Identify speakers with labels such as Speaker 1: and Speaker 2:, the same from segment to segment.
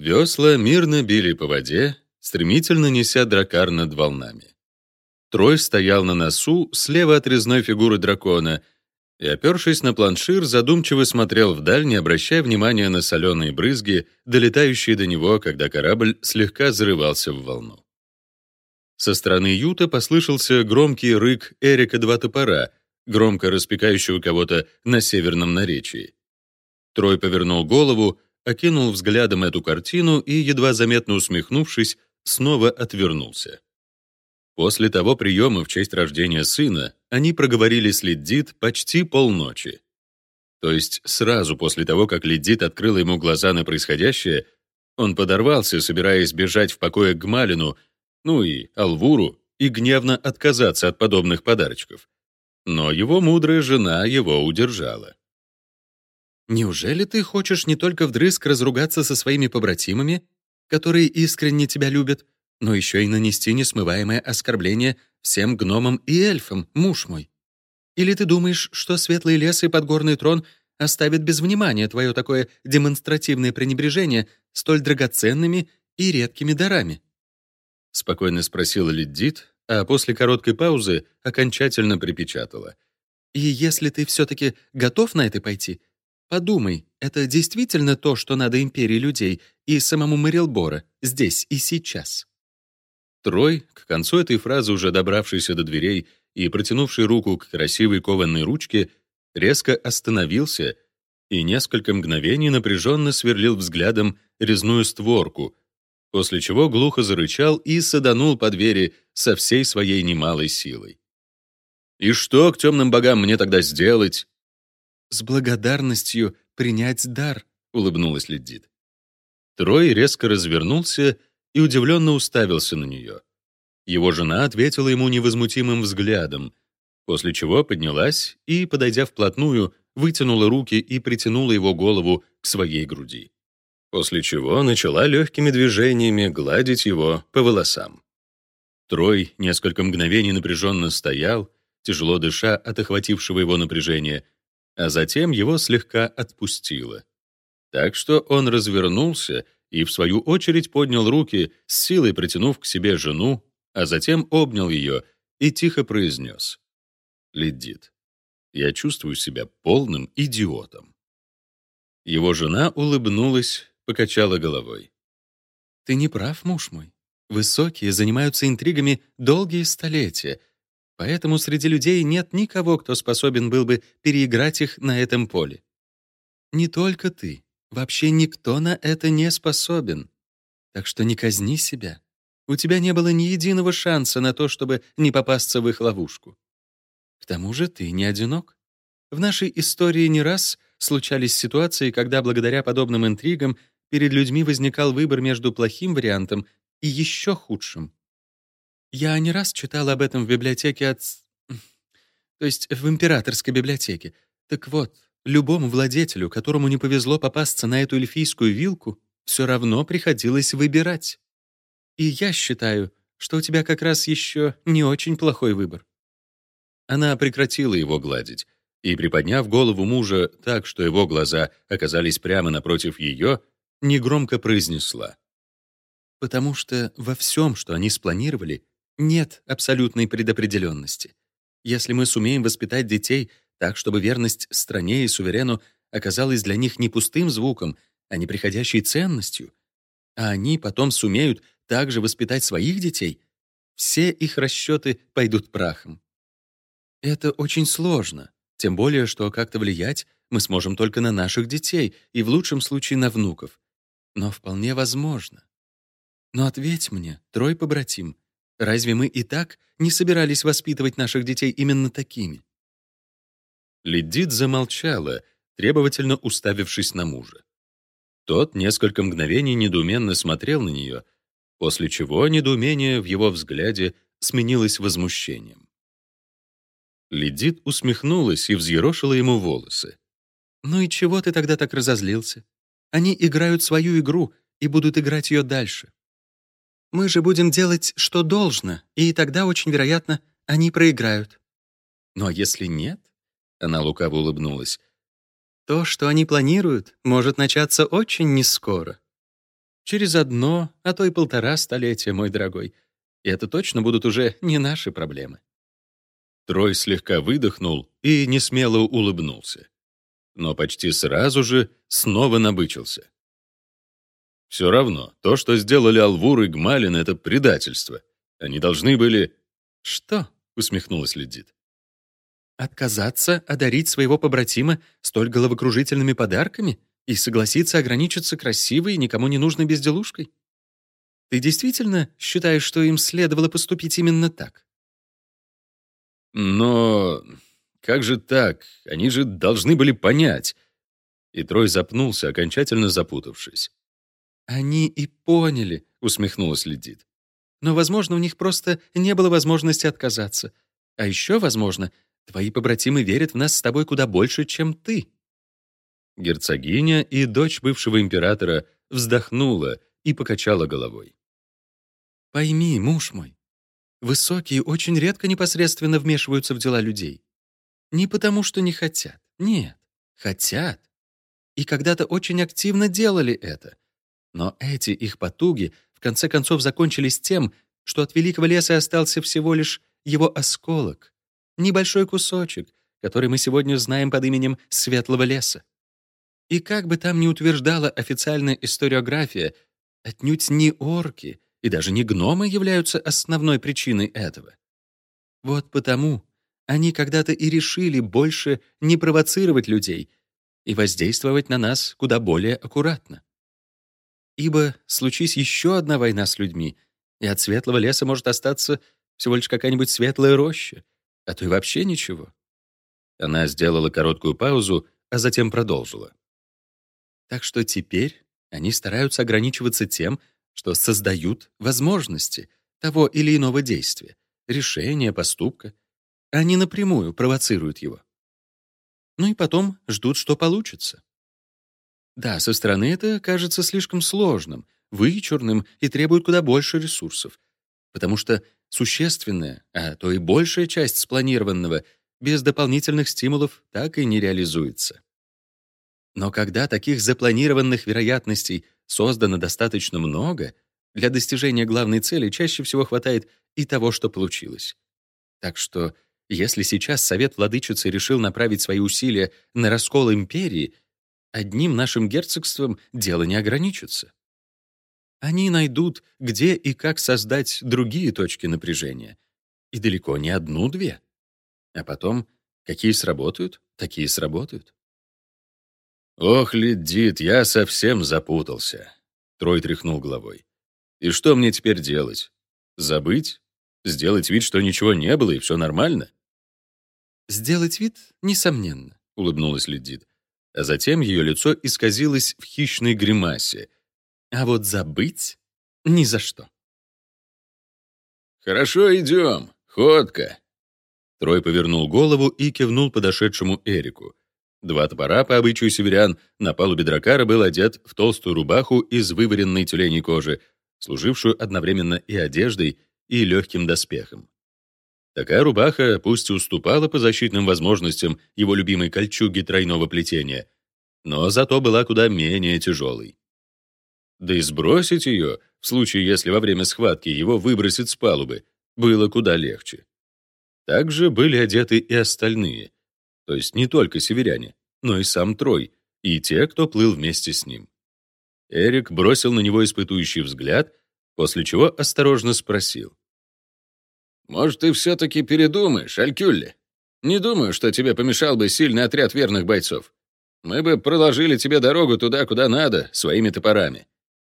Speaker 1: Весла мирно били по воде, стремительно неся дракар над волнами. Трой стоял на носу, слева от резной фигуры дракона, и, опершись на планшир, задумчиво смотрел вдаль, не обращая внимания на соленые брызги, долетающие до него, когда корабль слегка зарывался в волну. Со стороны Юта послышался громкий рык Эрика Два Топора, громко распекающего кого-то на северном наречии. Трой повернул голову, окинул взглядом эту картину и, едва заметно усмехнувшись, снова отвернулся. После того приема в честь рождения сына они проговорили с Лиддит почти полночи. То есть сразу после того, как Лиддит открыла ему глаза на происходящее, он подорвался, собираясь бежать в покое к Малину, ну и Алвуру, и гневно отказаться от подобных подарочков. Но его мудрая жена его удержала.
Speaker 2: «Неужели ты хочешь не только вдрызг разругаться со своими побратимами, которые искренне тебя любят, но еще и нанести несмываемое оскорбление всем гномам и эльфам, муж мой. Или ты думаешь, что светлый лес и подгорный трон оставят без внимания твое такое демонстративное пренебрежение столь драгоценными и редкими дарами?»
Speaker 1: Спокойно спросила Лиддит, а после короткой паузы окончательно припечатала.
Speaker 2: «И если ты все-таки готов на это пойти, подумай, это действительно то, что надо империи людей и самому Мэрилбора здесь и сейчас?»
Speaker 1: Трой, к концу этой фразы уже добравшийся до дверей и протянувший руку к красивой кованой ручке, резко остановился и несколько мгновений напряженно сверлил взглядом резную створку, после чего глухо зарычал и саданул по двери со всей своей немалой силой. «И что к темным богам мне тогда сделать?»
Speaker 2: «С благодарностью принять дар», — улыбнулась Ледит.
Speaker 1: Трой резко развернулся и удивленно уставился на нее. Его жена ответила ему невозмутимым взглядом, после чего поднялась и, подойдя вплотную, вытянула руки и притянула его голову к своей груди. После чего начала легкими движениями гладить его по волосам. Трой несколько мгновений напряженно стоял, тяжело дыша от охватившего его напряжения, а затем его слегка отпустило. Так что он развернулся и, в свою очередь, поднял руки, с силой притянув к себе жену, а затем обнял ее и тихо произнес. «Ледит, я чувствую себя полным идиотом». Его жена улыбнулась, покачала головой.
Speaker 2: «Ты не прав, муж мой. Высокие занимаются интригами долгие столетия, поэтому среди людей нет никого, кто способен был бы переиграть их на этом поле. Не только ты, Вообще никто на это не способен. Так что не казни себя. У тебя не было ни единого шанса на то, чтобы не попасться в их ловушку. К тому же ты не одинок. В нашей истории не раз случались ситуации, когда благодаря подобным интригам перед людьми возникал выбор между плохим вариантом и еще худшим. Я не раз читал об этом в библиотеке от... То есть в императорской библиотеке. Так вот, Любому владетелю, которому не повезло попасться на эту эльфийскую вилку, все равно приходилось выбирать. И я считаю, что у тебя как раз еще не очень плохой выбор».
Speaker 1: Она прекратила его гладить и, приподняв голову мужа так, что его глаза оказались прямо напротив ее, негромко произнесла.
Speaker 2: «Потому что во всем, что они спланировали, нет абсолютной предопределенности. Если мы сумеем воспитать детей так, чтобы верность стране и суверену оказалась для них не пустым звуком, а неприходящей ценностью, а они потом сумеют также воспитать своих детей, все их расчеты пойдут прахом. Это очень сложно, тем более, что как-то влиять мы сможем только на наших детей и в лучшем случае на внуков. Но вполне возможно. Но ответь мне, трой побратим, разве мы и так не собирались воспитывать наших детей именно такими?
Speaker 1: Ледит замолчала, требовательно уставившись на мужа. Тот несколько мгновений недоуменно смотрел на нее, после чего недоумение в его взгляде сменилось возмущением. Ледит усмехнулась и взъерошила ему волосы.
Speaker 2: «Ну и чего ты тогда так разозлился? Они играют свою игру и будут играть ее дальше. Мы же будем делать, что должно, и тогда, очень вероятно, они проиграют. Ну а если нет?
Speaker 1: Она лукаво улыбнулась.
Speaker 2: То, что они планируют, может начаться очень нескоро. Через одно, а то и полтора столетия, мой дорогой. И это точно будут уже не наши проблемы.
Speaker 1: Трой слегка выдохнул и несмело улыбнулся. Но почти сразу же снова набычился. Все равно, то, что сделали Алвур и Гмалин, — это предательство. Они должны были...
Speaker 2: «Что?» — усмехнулась Ледит. «Отказаться одарить своего побратима столь головокружительными подарками и согласиться ограничиться красивой никому не нужной безделушкой? Ты действительно считаешь, что им следовало поступить именно так?»
Speaker 1: «Но как же так? Они же должны были понять». И Трой запнулся, окончательно запутавшись.
Speaker 2: «Они и поняли», — усмехнулась Ледит. «Но, возможно, у них просто не было возможности отказаться. А еще, возможно, твои побратимы верят в нас с тобой куда больше, чем ты».
Speaker 1: Герцогиня и дочь бывшего императора вздохнула и покачала головой.
Speaker 2: «Пойми, муж мой, высокие очень редко непосредственно вмешиваются в дела людей. Не потому, что не хотят. Нет, хотят. И когда-то очень активно делали это. Но эти их потуги в конце концов закончились тем, что от великого леса остался всего лишь его осколок, небольшой кусочек, который мы сегодня знаем под именем Светлого леса. И как бы там ни утверждала официальная историография, отнюдь не орки и даже не гномы являются основной причиной этого. Вот потому они когда-то и решили больше не провоцировать людей и воздействовать на нас куда более аккуратно. Ибо случись еще одна война с людьми, и от светлого леса может остаться всего лишь какая-нибудь светлая роща, а то и вообще ничего.
Speaker 1: Она сделала короткую паузу, а затем продолжила.
Speaker 2: Так что теперь они стараются ограничиваться тем, что создают возможности того или иного действия, решения, поступка, а не напрямую провоцируют его. Ну и потом ждут, что получится. Да, со стороны это кажется слишком сложным, вычурным и требует куда больше ресурсов, потому что существенная, а то и большая часть спланированного без дополнительных стимулов так и не реализуется. Но когда таких запланированных вероятностей создано достаточно много, для достижения главной цели чаще всего хватает и того, что получилось. Так что, если сейчас Совет Владычицы решил направить свои усилия на раскол империи — Одним нашим герцогством дело не ограничится. Они найдут, где и как создать другие точки напряжения. И далеко не одну-две. А потом, какие сработают, такие сработают.
Speaker 1: «Ох, Ледит, я совсем запутался», — Трой тряхнул головой. «И что мне теперь делать? Забыть? Сделать вид, что ничего не было и все нормально?»
Speaker 2: «Сделать вид, несомненно», — улыбнулась Ледит
Speaker 1: а затем ее лицо исказилось в хищной гримасе.
Speaker 2: А вот забыть — ни за что.
Speaker 1: «Хорошо, идем. Ходка». Трой повернул голову и кивнул подошедшему Эрику. Два топора, по обычаю северян, на палубе дракара был одет в толстую рубаху из вываренной тюленей кожи, служившую одновременно и одеждой, и легким доспехом. Такая рубаха пусть уступала по защитным возможностям его любимой кольчуги тройного плетения, но зато была куда менее тяжелой. Да и сбросить ее, в случае, если во время схватки его выбросит с палубы, было куда легче. Также были одеты и остальные, то есть не только северяне, но и сам Трой, и те, кто плыл вместе с ним. Эрик бросил на него испытующий взгляд, после чего осторожно спросил. Может, ты все-таки передумаешь, Алькюлли? Не думаю, что тебе помешал бы сильный отряд верных бойцов. Мы бы проложили тебе дорогу туда, куда надо, своими топорами.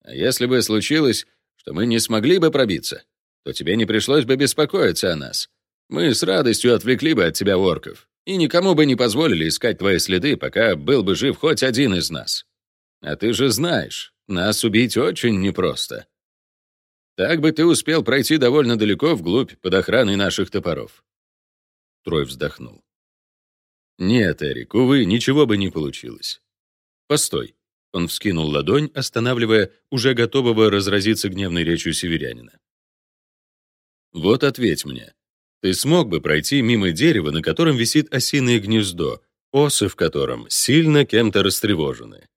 Speaker 1: А если бы случилось, что мы не смогли бы пробиться, то тебе не пришлось бы беспокоиться о нас. Мы с радостью отвлекли бы от тебя орков и никому бы не позволили искать твои следы, пока был бы жив хоть один из нас. А ты же знаешь, нас убить очень непросто. Так бы ты успел пройти довольно далеко вглубь под охраной наших топоров. Трой вздохнул. Нет, Эрик, увы, ничего бы не получилось. Постой. Он вскинул ладонь, останавливая уже готового разразиться гневной речью северянина. Вот ответь мне. Ты смог бы пройти мимо дерева, на котором висит осиное гнездо, осы в котором сильно кем-то растревожены?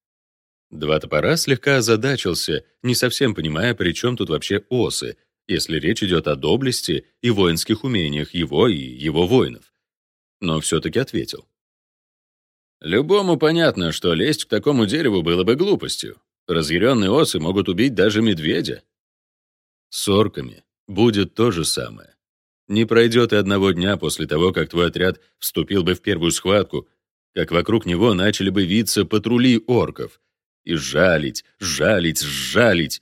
Speaker 1: Два топора слегка озадачился, не совсем понимая, при чем тут вообще осы, если речь идет о доблести и воинских умениях его и его воинов. Но все-таки ответил. Любому понятно, что лезть к такому дереву было бы глупостью. Разъяренные осы могут убить даже медведя. С орками будет то же самое. Не пройдет и одного дня после того, как твой отряд вступил бы в первую схватку, как вокруг него начали бы виться патрули орков и жалить, жалить, жалить.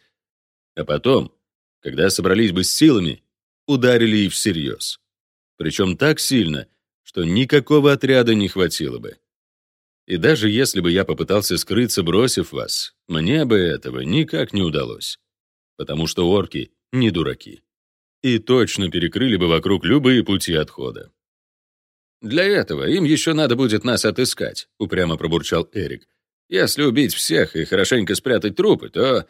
Speaker 1: А потом, когда собрались бы с силами, ударили и всерьез. Причем так сильно, что никакого отряда не хватило бы. И даже если бы я попытался скрыться, бросив вас, мне бы этого никак не удалось. Потому что орки не дураки. И точно перекрыли бы вокруг любые пути отхода. «Для этого им еще надо будет нас отыскать», — упрямо пробурчал Эрик. «Если убить всех и хорошенько спрятать трупы, то...»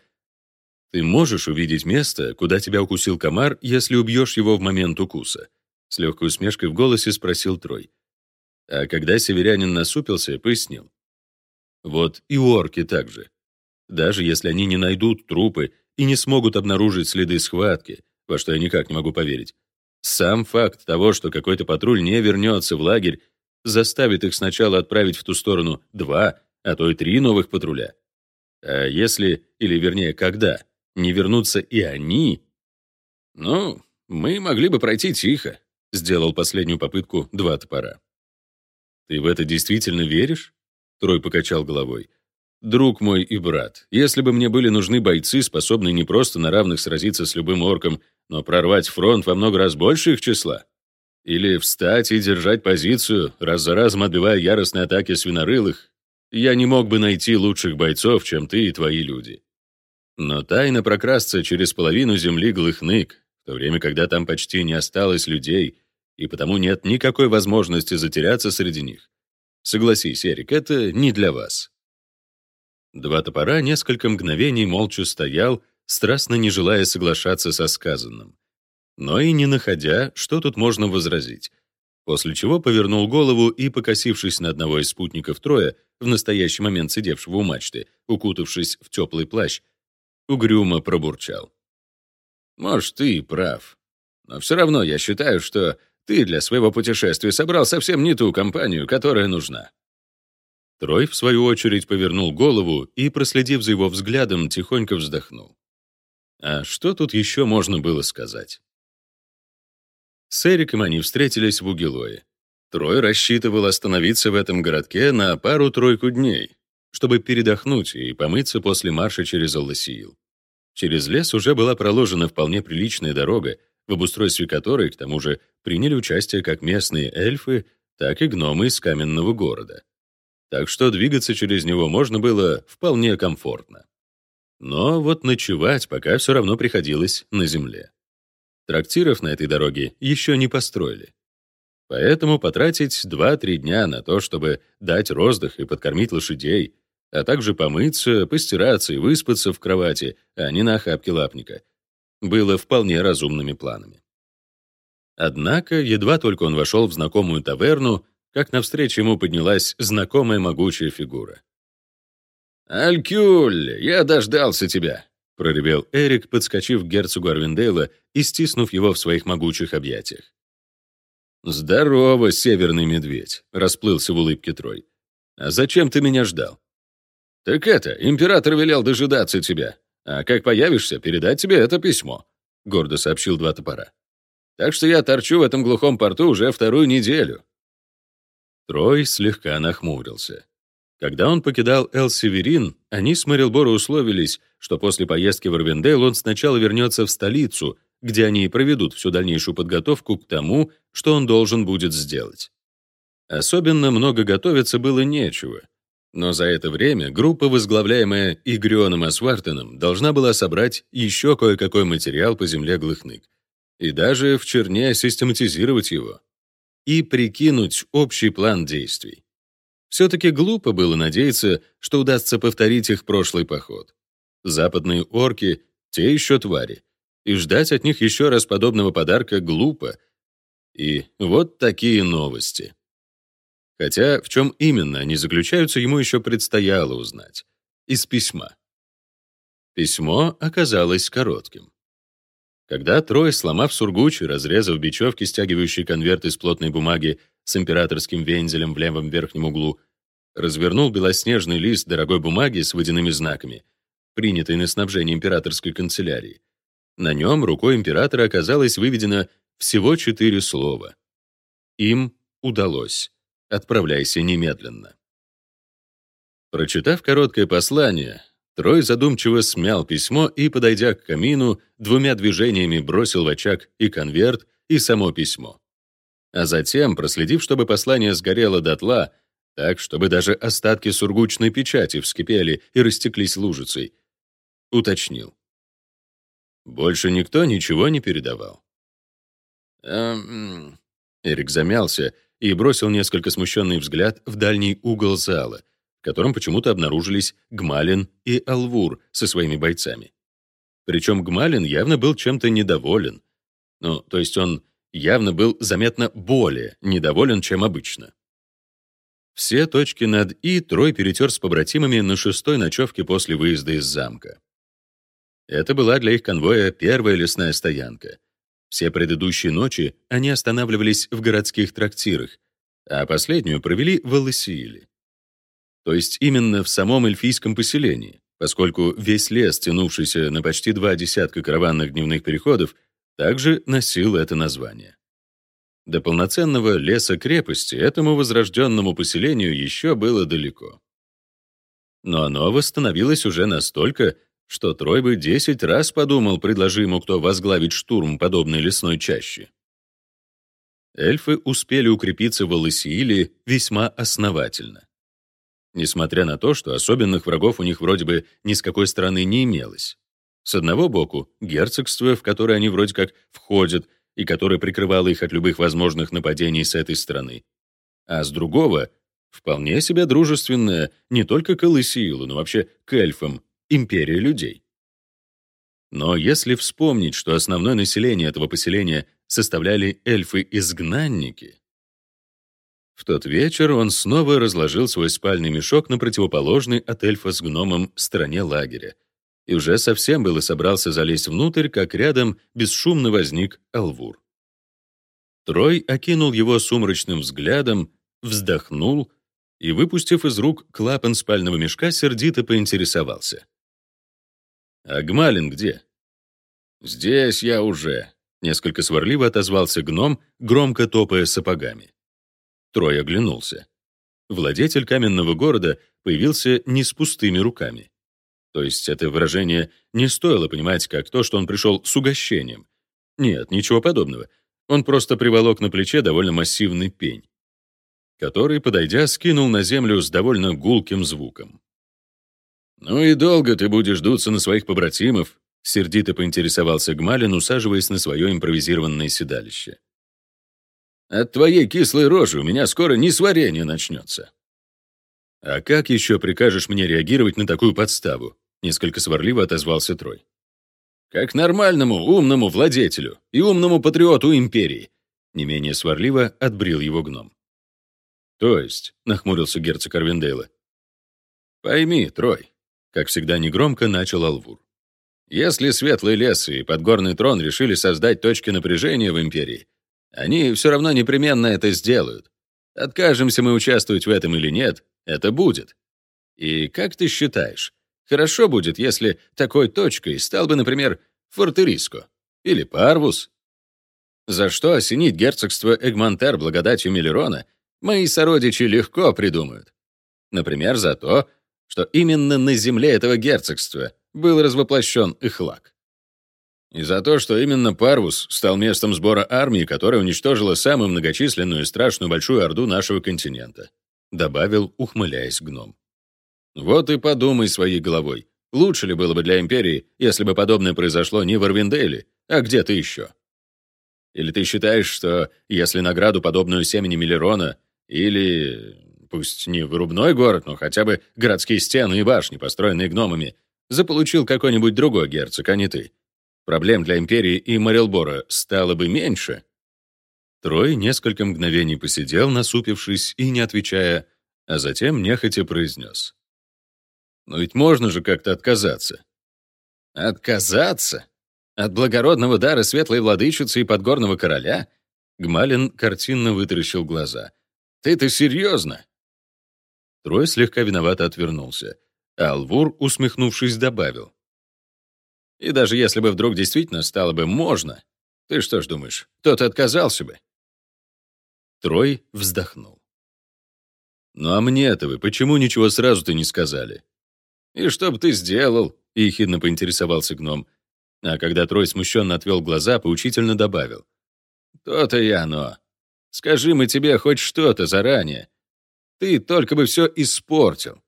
Speaker 1: «Ты можешь увидеть место, куда тебя укусил комар, если убьешь его в момент укуса?» С легкой усмешкой в голосе спросил Трой. А когда северянин насупился, пояснил. Вот и орки также. Даже если они не найдут трупы и не смогут обнаружить следы схватки, во что я никак не могу поверить, сам факт того, что какой-то патруль не вернется в лагерь, заставит их сначала отправить в ту сторону два, а то и три новых патруля. А если, или вернее, когда, не вернутся и они... Ну, мы могли бы пройти тихо, сделал последнюю попытку два топора. Ты в это действительно веришь? Трой покачал головой. Друг мой и брат, если бы мне были нужны бойцы, способные не просто на равных сразиться с любым орком, но прорвать фронт во много раз больше их числа, или встать и держать позицию, раз за разом отбивая яростные атаки свинорылых, я не мог бы найти лучших бойцов, чем ты и твои люди. Но тайно прокрасться через половину земли глыхнык, в то время, когда там почти не осталось людей, и потому нет никакой возможности затеряться среди них. Согласись, Эрик, это не для вас. Два топора несколько мгновений молча стоял, страстно не желая соглашаться со сказанным, но и не находя, что тут можно возразить, после чего повернул голову и, покосившись на одного из спутников Троя, в настоящий момент сидевшего у мачты, укутавшись в теплый плащ, угрюмо пробурчал. «Может, ты и прав. Но все равно я считаю, что ты для своего путешествия собрал совсем не ту компанию, которая нужна. Трой, в свою очередь, повернул голову и, проследив за его взглядом, тихонько вздохнул. А что тут еще можно было сказать? С Эриком они встретились в Угилое. Трой рассчитывал остановиться в этом городке на пару-тройку дней, чтобы передохнуть и помыться после марша через Алласиил. Через лес уже была проложена вполне приличная дорога, в обустройстве которой, к тому же, приняли участие как местные эльфы, так и гномы из каменного города так что двигаться через него можно было вполне комфортно. Но вот ночевать пока все равно приходилось на земле. Трактиров на этой дороге еще не построили. Поэтому потратить 2-3 дня на то, чтобы дать роздых и подкормить лошадей, а также помыться, постираться и выспаться в кровати, а не на охапке лапника, было вполне разумными планами. Однако, едва только он вошел в знакомую таверну, как навстречу ему поднялась знакомая могучая фигура. «Алькюль, я дождался тебя!» — проревел Эрик, подскочив к герцогу Арвиндейла и стиснув его в своих могучих объятиях. «Здорово, северный медведь!» — расплылся в улыбке Трой. «А зачем ты меня ждал?» «Так это, император велел дожидаться тебя. А как появишься, передать тебе это письмо», — гордо сообщил два топора. «Так что я торчу в этом глухом порту уже вторую неделю. Трой слегка нахмурился. Когда он покидал Эл-Северин, они с Мэрилборо условились, что после поездки в Арвендейл он сначала вернется в столицу, где они проведут всю дальнейшую подготовку к тому, что он должен будет сделать. Особенно много готовиться было нечего. Но за это время группа, возглавляемая Игрионом Асвартеном, должна была собрать еще кое-какой материал по земле Глыхнык и даже в черне систематизировать его и прикинуть общий план действий. Все-таки глупо было надеяться, что удастся повторить их прошлый поход. Западные орки — те еще твари, и ждать от них еще раз подобного подарка глупо. И вот такие новости. Хотя в чем именно они заключаются, ему еще предстояло узнать. из письма. Письмо оказалось коротким. Когда Трой, сломав сургуч и разрезав бечевки, стягивающие конверт из плотной бумаги с императорским вензелем в левом верхнем углу, развернул белоснежный лист дорогой бумаги с водяными знаками, принятый на снабжение императорской канцелярии, на нем рукой императора оказалось выведено всего четыре слова. Им удалось. Отправляйся немедленно. Прочитав короткое послание, Трой задумчиво смял письмо и, подойдя к камину, двумя движениями бросил в очаг и конверт, и само письмо. А затем, проследив, чтобы послание сгорело дотла, так, чтобы даже остатки сургучной печати вскипели и растеклись лужицей, уточнил. Больше никто ничего не передавал. Эм... Эрик замялся и бросил несколько смущенный взгляд в дальний угол зала, в котором почему-то обнаружились Гмалин и Алвур со своими бойцами. Причем Гмалин явно был чем-то недоволен. Ну, то есть он явно был заметно более недоволен, чем обычно. Все точки над «и» Трой перетер с побратимами на шестой ночевке после выезда из замка. Это была для их конвоя первая лесная стоянка. Все предыдущие ночи они останавливались в городских трактирах, а последнюю провели в Алысииле. То есть именно в самом эльфийском поселении, поскольку весь лес, тянувшийся на почти два десятка караванных дневных переходов, также носил это название. До полноценного леса-крепости этому возрожденному поселению еще было далеко. Но оно восстановилось уже настолько, что Трой бы десять раз подумал, предложи ему кто возглавить штурм подобной лесной чащи. Эльфы успели укрепиться в Алысииле весьма основательно. Несмотря на то, что особенных врагов у них вроде бы ни с какой стороны не имелось. С одного боку — герцогство, в которое они вроде как входят, и которое прикрывало их от любых возможных нападений с этой стороны. А с другого — вполне себе дружественное не только к Алысиилу, но вообще к эльфам, империя людей. Но если вспомнить, что основное население этого поселения составляли эльфы-изгнанники, в тот вечер он снова разложил свой спальный мешок на противоположной от эльфа с гномом стороне лагеря и уже совсем было собрался залезть внутрь, как рядом бесшумно возник Алвур. Трой окинул его сумрачным взглядом, вздохнул и, выпустив из рук клапан спального мешка, сердито поинтересовался. «А Гмалин где?» «Здесь я уже», — несколько сварливо отозвался гном, громко топая сапогами. Трой оглянулся. Владетель каменного города появился не с пустыми руками. То есть это выражение не стоило понимать как то, что он пришел с угощением. Нет, ничего подобного. Он просто приволок на плече довольно массивный пень, который, подойдя, скинул на землю с довольно гулким звуком. «Ну и долго ты будешь дуться на своих побратимов?» — сердито поинтересовался Гмалин, усаживаясь на свое импровизированное седалище. «От твоей кислой рожи у меня скоро несварение начнется». «А как еще прикажешь мне реагировать на такую подставу?» — несколько сварливо отозвался Трой. «Как нормальному, умному владетелю и умному патриоту империи», — не менее сварливо отбрил его гном. «То есть?» — нахмурился герцог Арвиндейла. «Пойми, Трой, как всегда негромко начал Алвур. Если Светлый лес и Подгорный трон решили создать точки напряжения в империи, они все равно непременно это сделают. Откажемся мы участвовать в этом или нет, это будет. И как ты считаешь, хорошо будет, если такой точкой стал бы, например, Фортериско или Парвус? За что осенить герцогство Эгмонтер благодатью Миллерона, мои сородичи легко придумают. Например, за то, что именно на земле этого герцогства был развоплощен Ихлак. И за то, что именно Парвус стал местом сбора армии, которая уничтожила самую многочисленную и страшную большую орду нашего континента, добавил, ухмыляясь гном. Вот и подумай своей головой. Лучше ли было бы для империи, если бы подобное произошло не в Арвиндейле, а где-то еще? Или ты считаешь, что если награду, подобную семени Миллерона, или пусть не вырубной город, но хотя бы городские стены и башни, построенные гномами, заполучил какой-нибудь другой герцог, а не ты. Проблем для Империи и Морелбора стало бы меньше. Трой несколько мгновений посидел, насупившись и не отвечая, а затем нехотя произнес. Но ведь можно же как-то отказаться.
Speaker 2: Отказаться? От благородного дара светлой владычицы и подгорного короля?
Speaker 1: Гмалин картинно вытаращил глаза.
Speaker 2: Ты-то серьезно?
Speaker 1: Трой слегка виновато отвернулся, а Алвур, усмехнувшись, добавил.
Speaker 2: И даже если бы вдруг действительно стало бы можно, ты что ж думаешь, кто-то отказался бы?
Speaker 1: Трой вздохнул. «Ну а мне-то вы почему ничего сразу-то не сказали?»
Speaker 2: «И что бы ты сделал?»
Speaker 1: — ехидно поинтересовался гном. А когда Трой смущенно отвел глаза, поучительно добавил.
Speaker 2: «То-то и оно. Скажи мы тебе хоть что-то заранее. Ты только бы все испортил.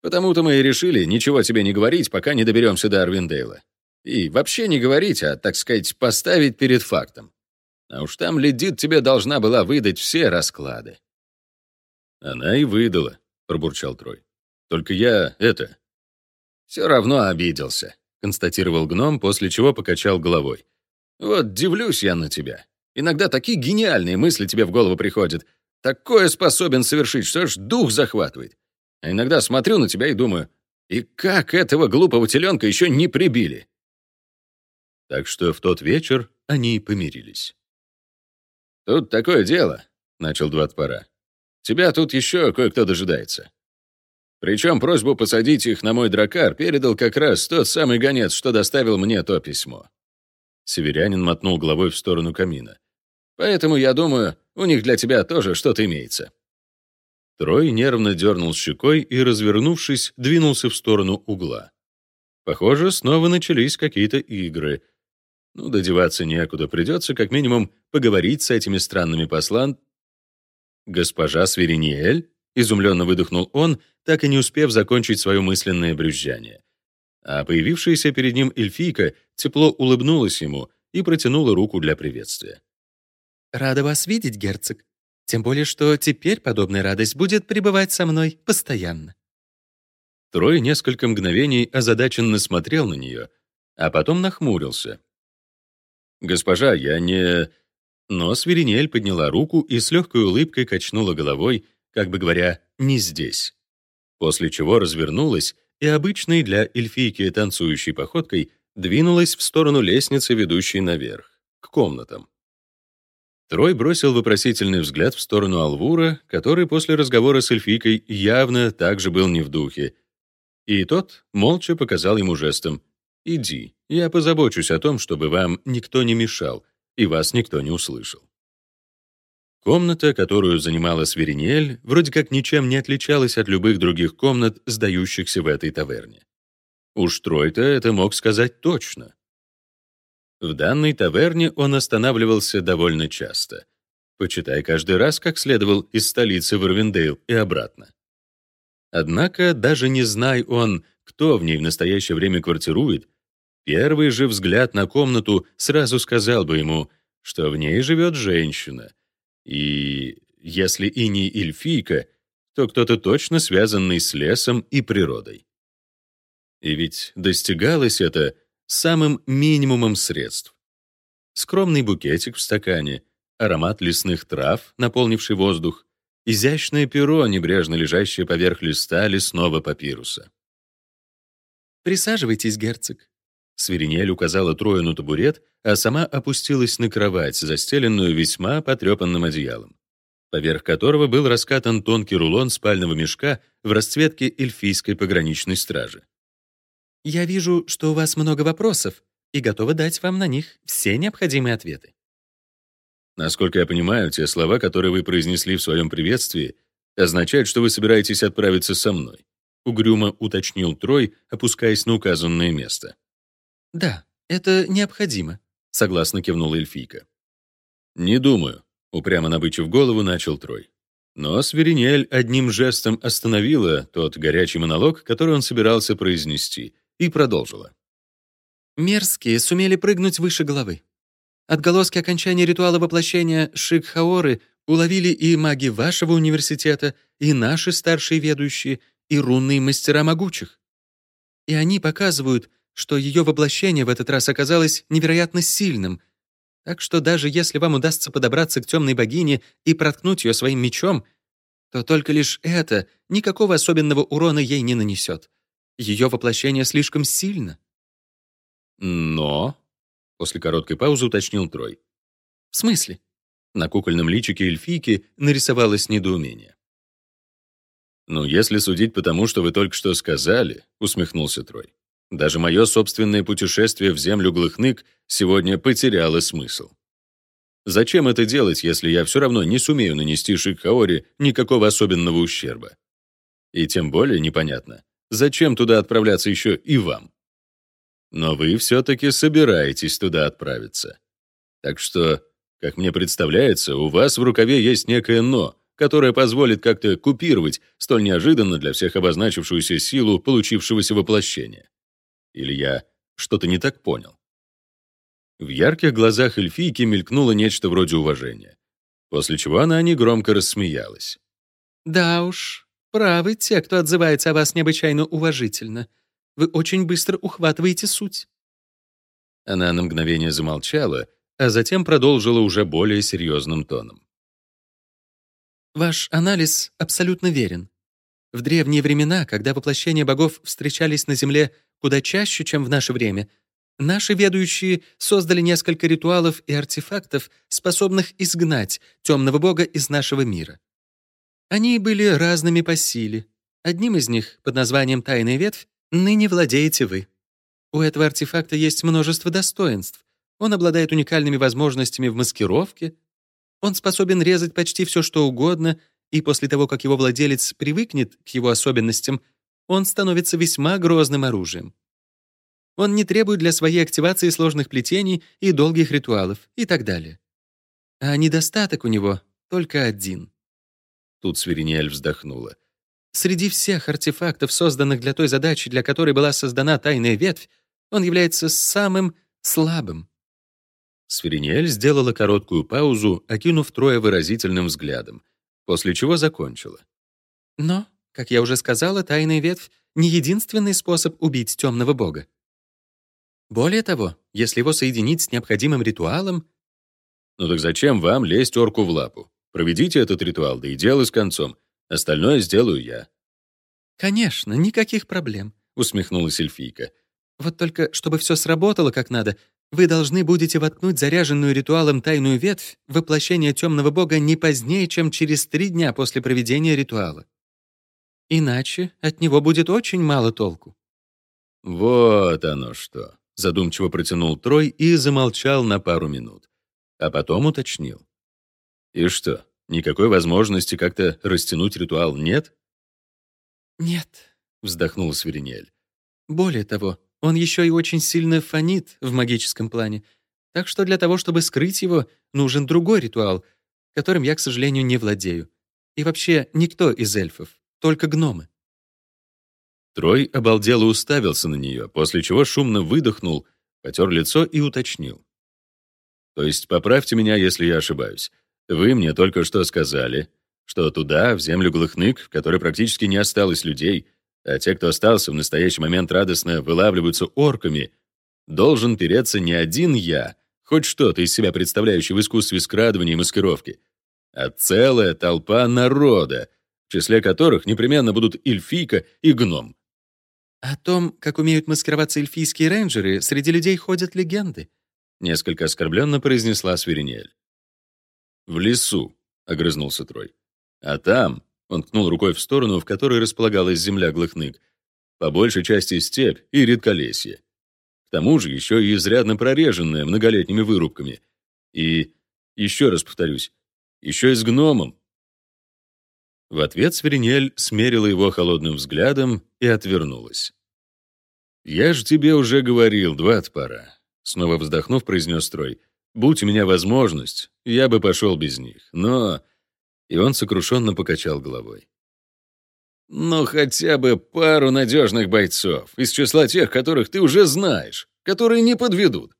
Speaker 2: Потому-то мы и решили ничего тебе не говорить, пока не доберемся до Арвиндейла. И вообще не говорить, а, так сказать, поставить перед фактом. А уж там Ледит тебе должна была выдать все расклады.
Speaker 1: Она и выдала, пробурчал Трой. Только я это...
Speaker 2: Все равно обиделся, констатировал гном, после чего покачал головой. Вот дивлюсь я на тебя. Иногда такие гениальные мысли тебе в голову приходят. Такое способен совершить, что аж дух захватывает. А иногда смотрю на тебя и думаю, и как этого глупого теленка еще не прибили?
Speaker 1: Так что в тот вечер они помирились.
Speaker 2: «Тут такое дело», — начал Дватпора. «Тебя тут еще кое-кто дожидается. Причем просьбу посадить их на мой дракар передал как раз тот самый гонец, что доставил мне то письмо».
Speaker 1: Северянин мотнул головой в сторону камина.
Speaker 2: «Поэтому, я думаю, у них для тебя тоже что-то имеется».
Speaker 1: Трой нервно дернул щекой и, развернувшись, двинулся в сторону угла. Похоже, снова начались какие-то игры — ну, додеваться некуда, придется как минимум поговорить с этими странными послан... «Госпожа Свериниэль?» — изумленно выдохнул он, так и не успев закончить свое мысленное брюзжание. А появившаяся перед ним эльфийка тепло улыбнулась ему и протянула руку для приветствия.
Speaker 3: «Рада вас видеть, герцог. Тем более, что теперь подобная радость будет пребывать со мной постоянно».
Speaker 1: Трой несколько мгновений озадаченно смотрел на нее, а потом нахмурился, «Госпожа, я не...» Но Свиринель подняла руку и с легкой улыбкой качнула головой, как бы говоря, «не здесь». После чего развернулась и обычной для эльфийки танцующей походкой двинулась в сторону лестницы, ведущей наверх, к комнатам. Трой бросил вопросительный взгляд в сторону Алвура, который после разговора с эльфийкой явно также был не в духе, и тот молча показал ему жестом «Иди, я позабочусь о том, чтобы вам никто не мешал и вас никто не услышал». Комната, которую занимала Сверинель, вроде как ничем не отличалась от любых других комнат, сдающихся в этой таверне. Уж Трой-то это мог сказать точно. В данной таверне он останавливался довольно часто, почитай каждый раз, как следовал из столицы в Ирвиндейл и обратно. Однако, даже не зная он, кто в ней в настоящее время квартирует, Первый же взгляд на комнату сразу сказал бы ему, что в ней живет женщина. И если и не эльфийка, то кто-то точно связанный с лесом и природой. И ведь достигалось это самым минимумом средств. Скромный букетик в стакане, аромат лесных трав, наполнивший воздух, изящное перо, небрежно лежащее поверх листа лесного папируса.
Speaker 3: «Присаживайтесь, герцог»,
Speaker 1: Свиринель указала Трою на табурет, а сама опустилась на кровать, застеленную весьма потрепанным одеялом, поверх которого был раскатан тонкий рулон спального мешка в расцветке эльфийской пограничной стражи.
Speaker 3: «Я вижу, что у вас много вопросов, и готова дать вам на них все необходимые ответы».
Speaker 1: Насколько я понимаю, те слова, которые вы произнесли в своем приветствии, означают, что вы собираетесь отправиться со мной», — угрюмо уточнил Трой, опускаясь на указанное место.
Speaker 3: «Да, это необходимо», — согласно кивнула эльфийка.
Speaker 1: «Не думаю», — упрямо набычив голову, начал Трой. Но Сверинель одним жестом остановила тот горячий монолог, который он собирался произнести, и продолжила.
Speaker 3: «Мерзкие сумели прыгнуть выше головы. Отголоски окончания ритуала воплощения Шикхаоры уловили и маги вашего университета, и наши старшие ведущие, и рунные мастера могучих. И они показывают, что ее воплощение в этот раз оказалось невероятно сильным, так что даже если вам удастся подобраться к темной богине и проткнуть ее своим мечом, то только лишь это никакого особенного урона ей не нанесет. Ее воплощение слишком сильно.
Speaker 1: Но, после короткой паузы уточнил Трой.
Speaker 3: В смысле?
Speaker 1: На кукольном личике эльфийки нарисовалось недоумение. «Ну, если судить по тому, что вы только что сказали», — усмехнулся Трой, «даже мое собственное путешествие в землю Глыхнык сегодня потеряло смысл. Зачем это делать, если я все равно не сумею нанести Шикхаори никакого особенного ущерба? И тем более непонятно, зачем туда отправляться еще и вам? Но вы все-таки собираетесь туда отправиться. Так что, как мне представляется, у вас в рукаве есть некое «но», которое позволит как-то купировать столь неожиданно для всех обозначившуюся силу получившегося воплощения. Или я что-то не так понял? В ярких глазах эльфийки мелькнуло нечто вроде уважения, после чего она негромко рассмеялась.
Speaker 3: «Да уж, правы те, кто отзывается о вас необычайно уважительно. Вы очень быстро ухватываете суть».
Speaker 1: Она на мгновение замолчала, а затем продолжила уже более серьезным тоном.
Speaker 3: Ваш анализ абсолютно верен. В древние времена, когда воплощения богов встречались на Земле куда чаще, чем в наше время, наши ведущие создали несколько ритуалов и артефактов, способных изгнать темного бога из нашего мира. Они были разными по силе. Одним из них, под названием «Тайная ветвь», ныне владеете вы. У этого артефакта есть множество достоинств. Он обладает уникальными возможностями в маскировке, он способен резать почти все, что угодно, и после того, как его владелец привыкнет к его особенностям, он становится весьма грозным оружием. Он не требует для своей активации сложных плетений и долгих ритуалов и так далее. А недостаток у него только один.
Speaker 1: Тут Свиринель вздохнула.
Speaker 3: Среди всех артефактов, созданных для той задачи, для которой была создана тайная ветвь, он является самым слабым.
Speaker 1: Сферинель сделала короткую паузу, окинув Троя выразительным взглядом, после чего закончила.
Speaker 3: Но, как я уже сказала, тайная ветвь — не единственный способ убить темного бога. Более того, если его соединить с необходимым ритуалом...
Speaker 1: Ну так зачем вам лезть орку в лапу? Проведите этот ритуал, да и дело с концом. Остальное сделаю я.
Speaker 3: Конечно, никаких проблем, усмехнулась эльфийка. Вот только, чтобы все сработало как надо, вы должны будете воткнуть заряженную ритуалом тайную ветвь воплощения темного бога не позднее, чем через три дня после проведения ритуала. Иначе от него будет очень мало толку.
Speaker 1: Вот оно что, задумчиво протянул Трой и замолчал на пару минут, а потом уточнил. И что, никакой возможности как-то растянуть ритуал нет?
Speaker 3: Нет, вздохнул Свиринель. Более того, он еще и очень сильно фонит в магическом плане. Так что для того, чтобы скрыть его, нужен другой ритуал, которым я, к сожалению, не владею. И вообще никто из эльфов, только гномы.
Speaker 1: Трой обалдело уставился на нее, после чего шумно выдохнул, потер лицо и уточнил. «То есть поправьте меня, если я ошибаюсь. Вы мне только что сказали, что туда, в землю Глыхнык, в которой практически не осталось людей, а те, кто остался в настоящий момент радостно вылавливаются орками, должен переться не один я, хоть что-то из себя представляющий в искусстве скрадывания и маскировки, а целая толпа народа, в числе которых непременно будут эльфийка и гном.
Speaker 3: О том, как умеют маскироваться эльфийские рейнджеры, среди людей ходят легенды,
Speaker 1: несколько оскорбленно произнесла Свиринель. В лесу, огрызнулся Трой. А там он ткнул рукой в сторону, в которой располагалась земля Глыхнык. По большей части степь и редколесье. К тому же еще и изрядно прореженная многолетними вырубками. И, еще раз повторюсь, еще и с гномом. В ответ Сверинель смерила его холодным взглядом и отвернулась. «Я ж тебе уже говорил, два пора», — снова вздохнув, произнес Трой. «Будь у меня возможность, я бы пошел без них. Но и он сокрушенно покачал головой. «Ну, хотя бы пару надежных бойцов, из числа тех, которых ты уже знаешь, которые не подведут.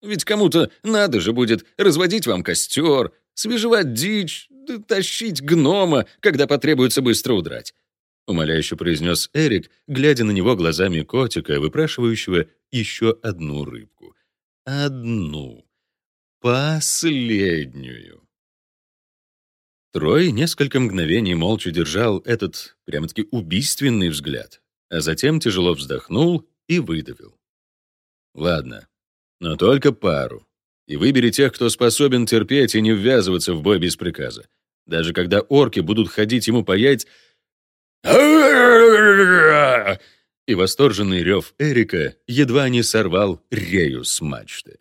Speaker 1: Ведь кому-то надо же будет разводить вам костер, свежевать дичь, тащить гнома, когда потребуется быстро удрать», — умоляюще произнес Эрик, глядя на него глазами котика, выпрашивающего еще одну рыбку. «Одну. Последнюю». Трой несколько мгновений молча держал этот, прямо-таки убийственный взгляд, а затем тяжело вздохнул и выдавил. «Ладно, но только пару. И выбери тех, кто способен терпеть и не ввязываться в бой без приказа. Даже когда орки будут ходить ему паять... И восторженный рев Эрика едва не сорвал Рею с мачты.